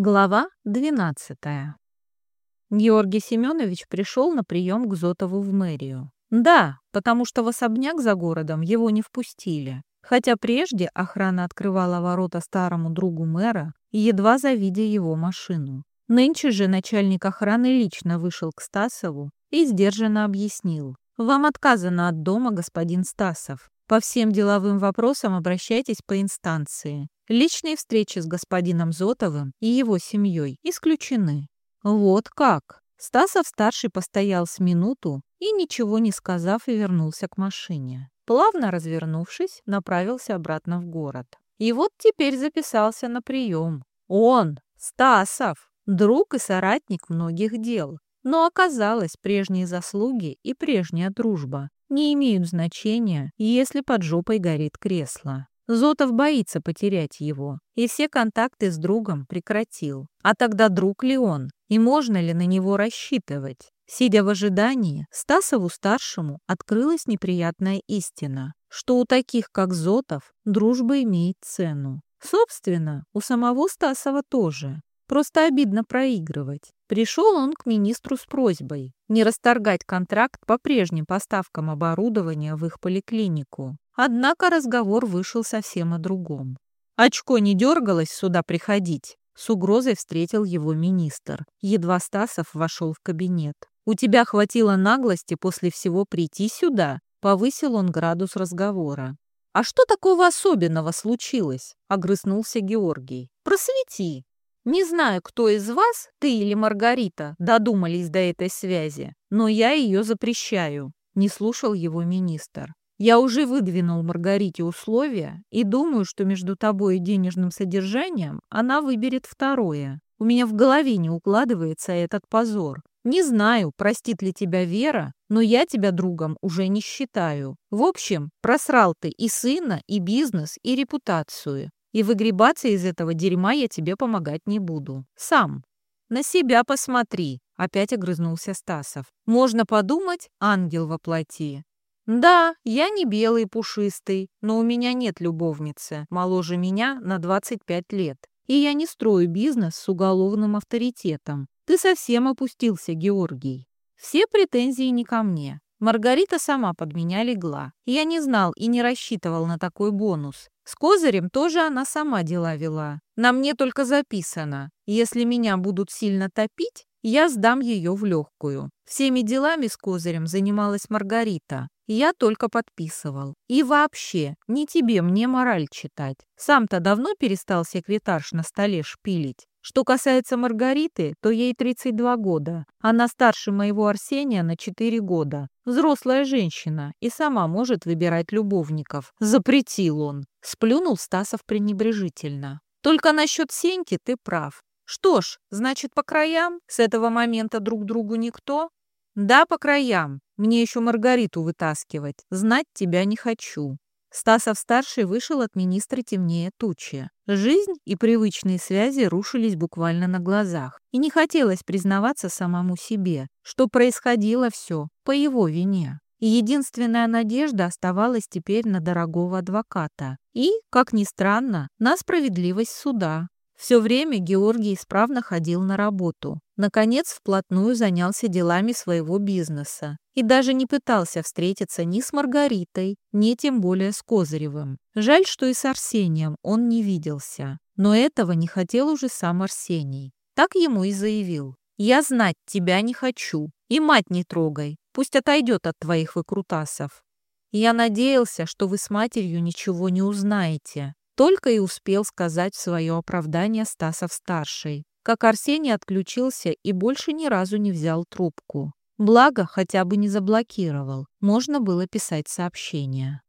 Глава 12. Георгий Семенович пришел на прием к Зотову в мэрию. Да, потому что в особняк за городом его не впустили. Хотя прежде охрана открывала ворота старому другу мэра, едва завидя его машину. Нынче же начальник охраны лично вышел к Стасову и сдержанно объяснил. «Вам отказано от дома, господин Стасов. По всем деловым вопросам обращайтесь по инстанции. Личные встречи с господином Зотовым и его семьей исключены. Вот как. Стасов-старший постоял с минуту и, ничего не сказав, вернулся к машине. Плавно развернувшись, направился обратно в город. И вот теперь записался на прием. Он, Стасов, друг и соратник многих дел. Но оказалось, прежние заслуги и прежняя дружба не имеют значения, если под жопой горит кресло. Зотов боится потерять его, и все контакты с другом прекратил. А тогда друг ли он, и можно ли на него рассчитывать? Сидя в ожидании, Стасову-старшему открылась неприятная истина, что у таких, как Зотов, дружба имеет цену. Собственно, у самого Стасова тоже. Просто обидно проигрывать. Пришел он к министру с просьбой не расторгать контракт по прежним поставкам оборудования в их поликлинику. Однако разговор вышел совсем о другом. «Очко не дергалось сюда приходить?» С угрозой встретил его министр. Едва Стасов вошел в кабинет. «У тебя хватило наглости после всего прийти сюда?» Повысил он градус разговора. «А что такого особенного случилось?» — огрызнулся Георгий. «Просвети!» «Не знаю, кто из вас, ты или Маргарита, додумались до этой связи, но я ее запрещаю», — не слушал его министр. Я уже выдвинул Маргарите условия и думаю, что между тобой и денежным содержанием она выберет второе. У меня в голове не укладывается этот позор. Не знаю, простит ли тебя Вера, но я тебя другом уже не считаю. В общем, просрал ты и сына, и бизнес, и репутацию. И выгребаться из этого дерьма я тебе помогать не буду. Сам. На себя посмотри, опять огрызнулся Стасов. Можно подумать, ангел воплоти. «Да, я не белый пушистый, но у меня нет любовницы, моложе меня на 25 лет. И я не строю бизнес с уголовным авторитетом. Ты совсем опустился, Георгий. Все претензии не ко мне. Маргарита сама под меня легла. Я не знал и не рассчитывал на такой бонус. С Козырем тоже она сама дела вела. На мне только записано. Если меня будут сильно топить, я сдам ее в легкую. Всеми делами с Козырем занималась Маргарита. Я только подписывал. И вообще, не тебе мне мораль читать. Сам-то давно перестал секретарш на столе шпилить. Что касается Маргариты, то ей 32 года. Она старше моего Арсения на 4 года. Взрослая женщина и сама может выбирать любовников. Запретил он. Сплюнул Стасов пренебрежительно. Только насчет Сеньки ты прав. Что ж, значит, по краям? С этого момента друг другу никто? Да, по краям. Мне еще Маргариту вытаскивать. Знать тебя не хочу. Стасов-старший вышел от министра темнее тучи. Жизнь и привычные связи рушились буквально на глазах. И не хотелось признаваться самому себе, что происходило все по его вине. И единственная надежда оставалась теперь на дорогого адвоката. И, как ни странно, на справедливость суда. Все время Георгий исправно ходил на работу. Наконец, вплотную занялся делами своего бизнеса. И даже не пытался встретиться ни с Маргаритой, ни тем более с Козыревым. Жаль, что и с Арсением он не виделся. Но этого не хотел уже сам Арсений. Так ему и заявил. «Я знать тебя не хочу. И мать не трогай. Пусть отойдет от твоих выкрутасов. Я надеялся, что вы с матерью ничего не узнаете. Только и успел сказать свое оправдание Стасов-старший, как Арсений отключился и больше ни разу не взял трубку. Благо, хотя бы не заблокировал, можно было писать сообщения.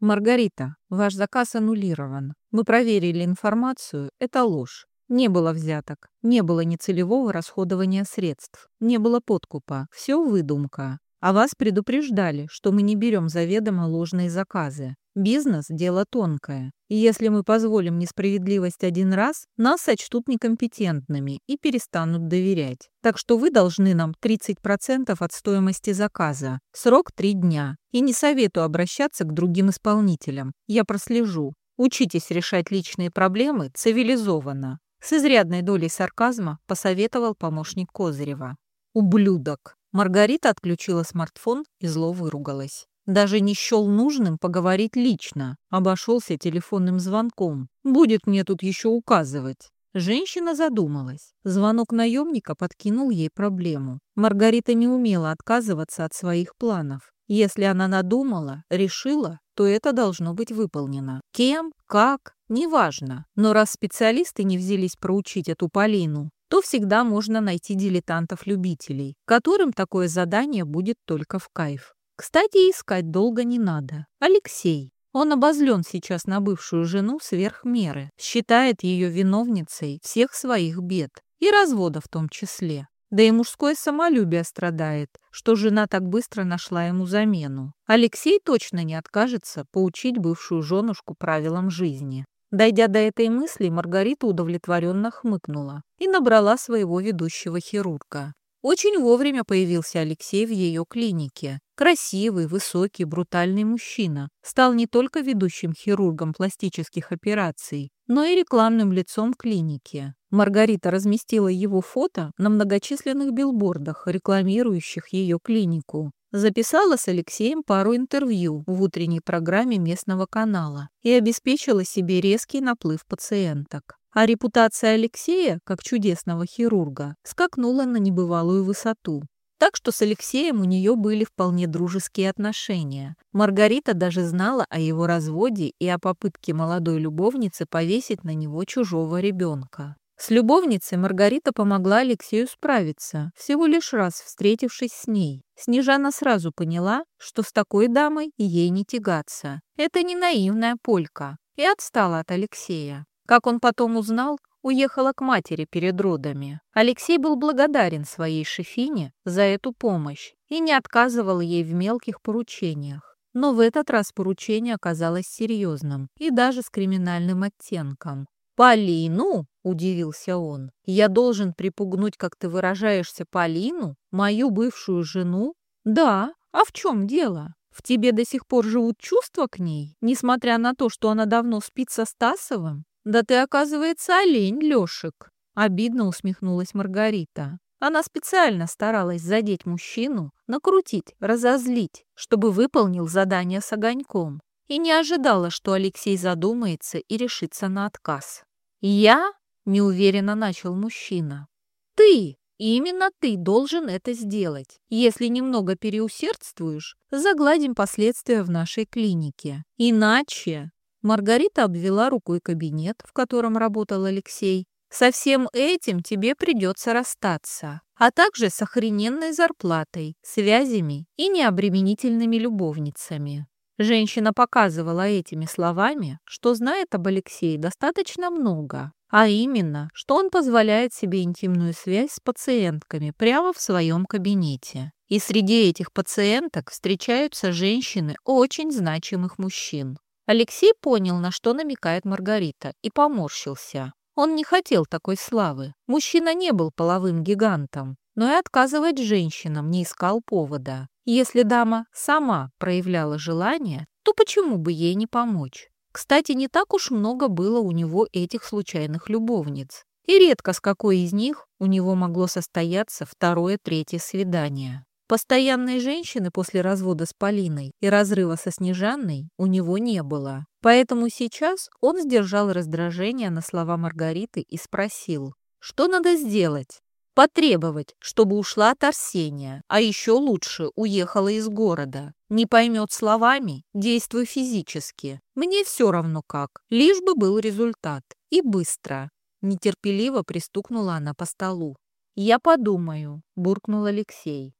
«Маргарита, ваш заказ аннулирован. Мы проверили информацию, это ложь. Не было взяток, не было нецелевого расходования средств, не было подкупа, все выдумка. А вас предупреждали, что мы не берем заведомо ложные заказы. Бизнес – дело тонкое, и если мы позволим несправедливость один раз, нас сочтут некомпетентными и перестанут доверять. Так что вы должны нам 30% от стоимости заказа. Срок 3 дня. И не советую обращаться к другим исполнителям. Я прослежу. Учитесь решать личные проблемы цивилизованно. С изрядной долей сарказма посоветовал помощник Козырева. «Ублюдок!» Маргарита отключила смартфон и зло выругалась. Даже не счел нужным поговорить лично, обошелся телефонным звонком. Будет мне тут еще указывать. Женщина задумалась. Звонок наемника подкинул ей проблему. Маргарита не умела отказываться от своих планов. Если она надумала, решила, то это должно быть выполнено. Кем, как, неважно. Но раз специалисты не взялись проучить эту Полину, то всегда можно найти дилетантов-любителей, которым такое задание будет только в кайф. Кстати, искать долго не надо. Алексей. Он обозлен сейчас на бывшую жену сверх меры, считает ее виновницей всех своих бед, и развода в том числе. Да и мужское самолюбие страдает, что жена так быстро нашла ему замену. Алексей точно не откажется поучить бывшую женушку правилам жизни. Дойдя до этой мысли, Маргарита удовлетворенно хмыкнула и набрала своего ведущего хирурга. Очень вовремя появился Алексей в ее клинике. Красивый, высокий, брутальный мужчина. Стал не только ведущим хирургом пластических операций, но и рекламным лицом клиники. Маргарита разместила его фото на многочисленных билбордах, рекламирующих ее клинику. Записала с Алексеем пару интервью в утренней программе местного канала и обеспечила себе резкий наплыв пациенток. А репутация Алексея, как чудесного хирурга, скакнула на небывалую высоту. Так что с Алексеем у нее были вполне дружеские отношения. Маргарита даже знала о его разводе и о попытке молодой любовницы повесить на него чужого ребенка. С любовницей Маргарита помогла Алексею справиться, всего лишь раз встретившись с ней. Снежана сразу поняла, что с такой дамой ей не тягаться. Это не наивная полька, и отстала от Алексея. Как он потом узнал, уехала к матери перед родами. Алексей был благодарен своей шефине за эту помощь и не отказывал ей в мелких поручениях. Но в этот раз поручение оказалось серьезным и даже с криминальным оттенком. «Полину?» – удивился он. «Я должен припугнуть, как ты выражаешься, Полину, мою бывшую жену?» «Да. А в чем дело? В тебе до сих пор живут чувства к ней, несмотря на то, что она давно спит со Стасовым?» «Да ты, оказывается, олень, Лешек!» Обидно усмехнулась Маргарита. Она специально старалась задеть мужчину, накрутить, разозлить, чтобы выполнил задание с огоньком. И не ожидала, что Алексей задумается и решится на отказ. «Я?» – неуверенно начал мужчина. «Ты! Именно ты должен это сделать. Если немного переусердствуешь, загладим последствия в нашей клинике. Иначе Маргарита обвела рукой кабинет, в котором работал Алексей. «Со всем этим тебе придется расстаться, а также с охрененной зарплатой, связями и необременительными любовницами». Женщина показывала этими словами, что знает об Алексее достаточно много, а именно, что он позволяет себе интимную связь с пациентками прямо в своем кабинете. И среди этих пациенток встречаются женщины очень значимых мужчин. Алексей понял, на что намекает Маргарита, и поморщился. Он не хотел такой славы. Мужчина не был половым гигантом, но и отказывать женщинам не искал повода. Если дама сама проявляла желание, то почему бы ей не помочь? Кстати, не так уж много было у него этих случайных любовниц. И редко с какой из них у него могло состояться второе-третье свидание. Постоянной женщины после развода с Полиной и разрыва со Снежанной у него не было. Поэтому сейчас он сдержал раздражение на слова Маргариты и спросил, что надо сделать? Потребовать, чтобы ушла от Арсения, а еще лучше уехала из города. Не поймет словами, действуй физически. Мне все равно как, лишь бы был результат. И быстро. Нетерпеливо пристукнула она по столу. «Я подумаю», – буркнул Алексей.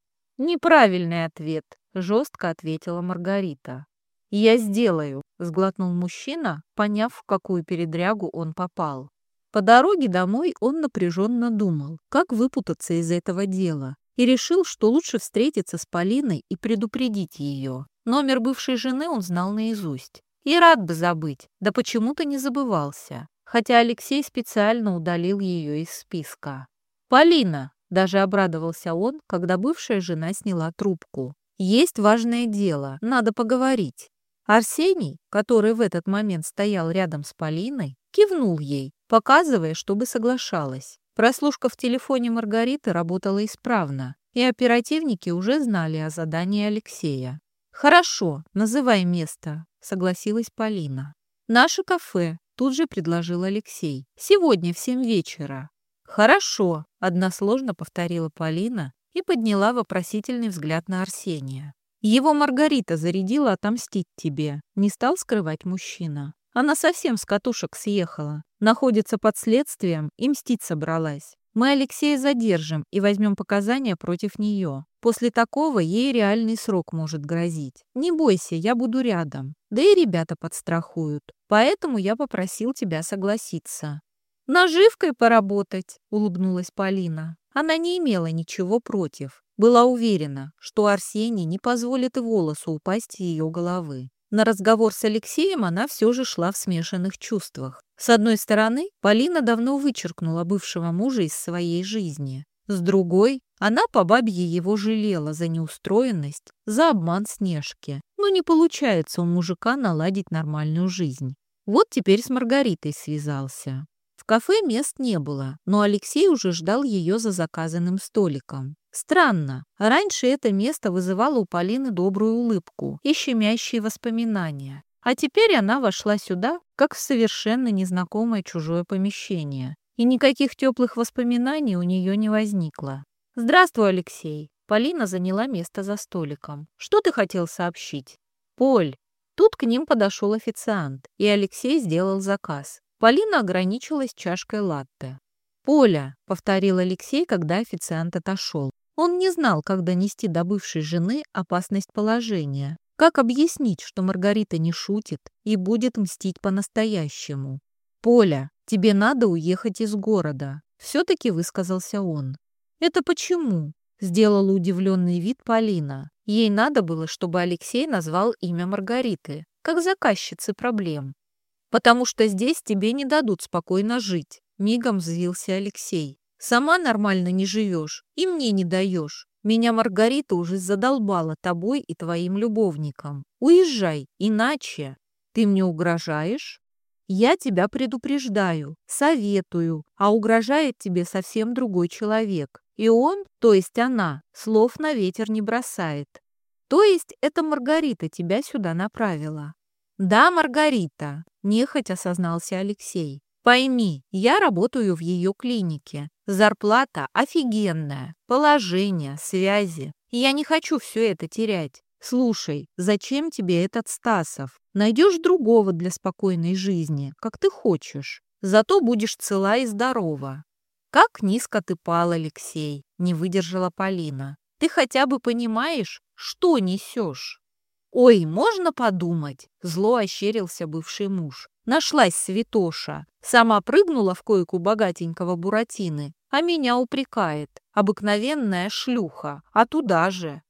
«Неправильный ответ», — жестко ответила Маргарита. «Я сделаю», — сглотнул мужчина, поняв, в какую передрягу он попал. По дороге домой он напряженно думал, как выпутаться из этого дела, и решил, что лучше встретиться с Полиной и предупредить ее. Номер бывшей жены он знал наизусть. И рад бы забыть, да почему-то не забывался, хотя Алексей специально удалил ее из списка. «Полина!» Даже обрадовался он, когда бывшая жена сняла трубку. «Есть важное дело, надо поговорить». Арсений, который в этот момент стоял рядом с Полиной, кивнул ей, показывая, чтобы соглашалась. Прослушка в телефоне Маргариты работала исправно, и оперативники уже знали о задании Алексея. «Хорошо, называй место», — согласилась Полина. «Наше кафе», — тут же предложил Алексей. «Сегодня в семь вечера». «Хорошо», — односложно повторила Полина и подняла вопросительный взгляд на Арсения. «Его Маргарита зарядила отомстить тебе», — не стал скрывать мужчина. Она совсем с катушек съехала, находится под следствием и мстить собралась. Мы Алексея задержим и возьмем показания против нее. После такого ей реальный срок может грозить. Не бойся, я буду рядом. Да и ребята подстрахуют. Поэтому я попросил тебя согласиться. «Наживкой поработать», — улыбнулась Полина. Она не имела ничего против. Была уверена, что Арсений не позволит волосу упасть с ее головы. На разговор с Алексеем она все же шла в смешанных чувствах. С одной стороны, Полина давно вычеркнула бывшего мужа из своей жизни. С другой, она по бабье его жалела за неустроенность, за обман Снежки. Но не получается у мужика наладить нормальную жизнь. Вот теперь с Маргаритой связался. В кафе мест не было, но Алексей уже ждал ее за заказанным столиком. Странно, раньше это место вызывало у Полины добрую улыбку и щемящие воспоминания. А теперь она вошла сюда, как в совершенно незнакомое чужое помещение. И никаких теплых воспоминаний у нее не возникло. «Здравствуй, Алексей!» Полина заняла место за столиком. «Что ты хотел сообщить?» «Поль!» Тут к ним подошел официант, и Алексей сделал заказ. Полина ограничилась чашкой латте. «Поля», — повторил Алексей, когда официант отошел. Он не знал, как донести до бывшей жены опасность положения, как объяснить, что Маргарита не шутит и будет мстить по-настоящему. «Поля, тебе надо уехать из города», — все-таки высказался он. «Это почему?» — сделала удивленный вид Полина. Ей надо было, чтобы Алексей назвал имя Маргариты, как заказчицы проблем. «Потому что здесь тебе не дадут спокойно жить», — мигом взвился Алексей. Сама нормально не живешь и мне не даешь. Меня Маргарита уже задолбала тобой и твоим любовником. Уезжай, иначе ты мне угрожаешь? Я тебя предупреждаю, советую, а угрожает тебе совсем другой человек. И он, то есть она, слов на ветер не бросает. То есть это Маргарита тебя сюда направила. Да, Маргарита, нехотя осознался Алексей. Пойми, я работаю в ее клинике. Зарплата офигенная, положение, связи. я не хочу все это терять. Слушай, зачем тебе этот Стасов? Найдешь другого для спокойной жизни, как ты хочешь. Зато будешь цела и здорова. Как низко ты пал, Алексей, не выдержала Полина. Ты хотя бы понимаешь, что несешь? Ой, можно подумать, зло ощерился бывший муж. Нашлась святоша. Сама прыгнула в койку богатенького Буратины, а меня упрекает. Обыкновенная шлюха. А туда же.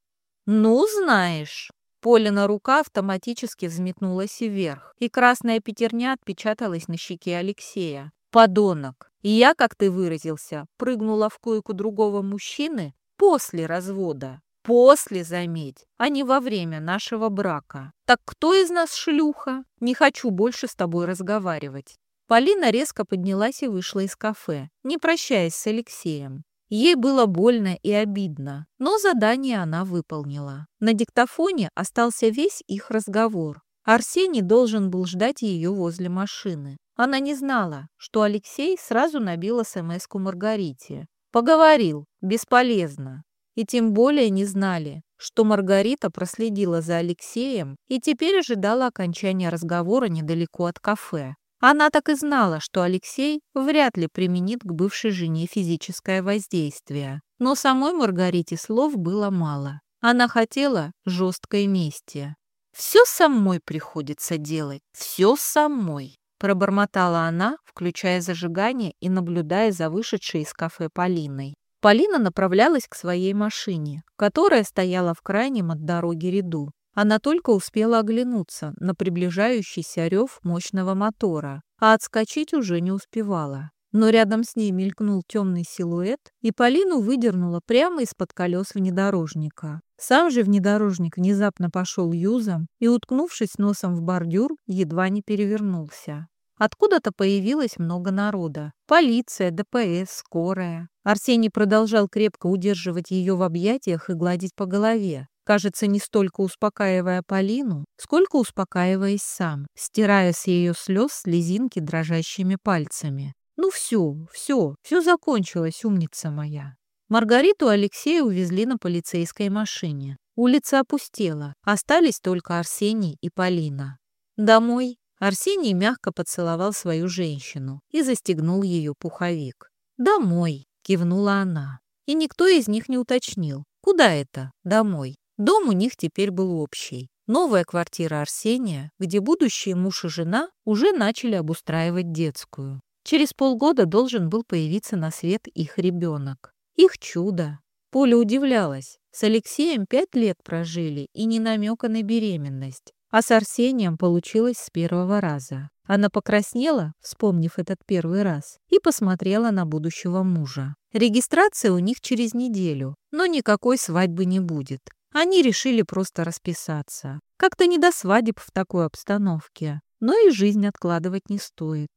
Ну, знаешь. Полина рука автоматически взметнулась вверх, и красная пятерня отпечаталась на щеке Алексея. Подонок. И я, как ты выразился, прыгнула в койку другого мужчины после развода. После, заметь, а не во время нашего брака. Так кто из нас шлюха? Не хочу больше с тобой разговаривать. Полина резко поднялась и вышла из кафе, не прощаясь с Алексеем. Ей было больно и обидно, но задание она выполнила. На диктофоне остался весь их разговор. Арсений должен был ждать ее возле машины. Она не знала, что Алексей сразу набил СМС-ку Маргарите. Поговорил, бесполезно и тем более не знали, что Маргарита проследила за Алексеем и теперь ожидала окончания разговора недалеко от кафе. Она так и знала, что Алексей вряд ли применит к бывшей жене физическое воздействие. Но самой Маргарите слов было мало. Она хотела жесткой мести. «Все самой приходится делать, все самой», пробормотала она, включая зажигание и наблюдая за вышедшей из кафе Полиной. Полина направлялась к своей машине, которая стояла в крайнем от дороги ряду. Она только успела оглянуться на приближающийся рев мощного мотора, а отскочить уже не успевала. но рядом с ней мелькнул темный силуэт, и Полину выдернула прямо из-под колес внедорожника. Сам же внедорожник внезапно пошел юзом и, уткнувшись носом в бордюр, едва не перевернулся. Откуда-то появилось много народа. Полиция, ДПС, скорая. Арсений продолжал крепко удерживать ее в объятиях и гладить по голове. Кажется, не столько успокаивая Полину, сколько успокаиваясь сам, стирая с ее слез слезинки дрожащими пальцами. «Ну все, все, все закончилось, умница моя». Маргариту Алексея увезли на полицейской машине. Улица опустела, остались только Арсений и Полина. Домой Арсений мягко поцеловал свою женщину и застегнул ее пуховик. «Домой», — кивнула она. И никто из них не уточнил, куда это «домой». Дом у них теперь был общий. Новая квартира Арсения, где будущие муж и жена уже начали обустраивать детскую. Через полгода должен был появиться на свет их ребенок. Их чудо. Поля удивлялась. С Алексеем пять лет прожили и ни намека на беременность. А с Арсением получилось с первого раза. Она покраснела, вспомнив этот первый раз, и посмотрела на будущего мужа. Регистрация у них через неделю, но никакой свадьбы не будет. Они решили просто расписаться. Как-то не до свадеб в такой обстановке. Но и жизнь откладывать не стоит.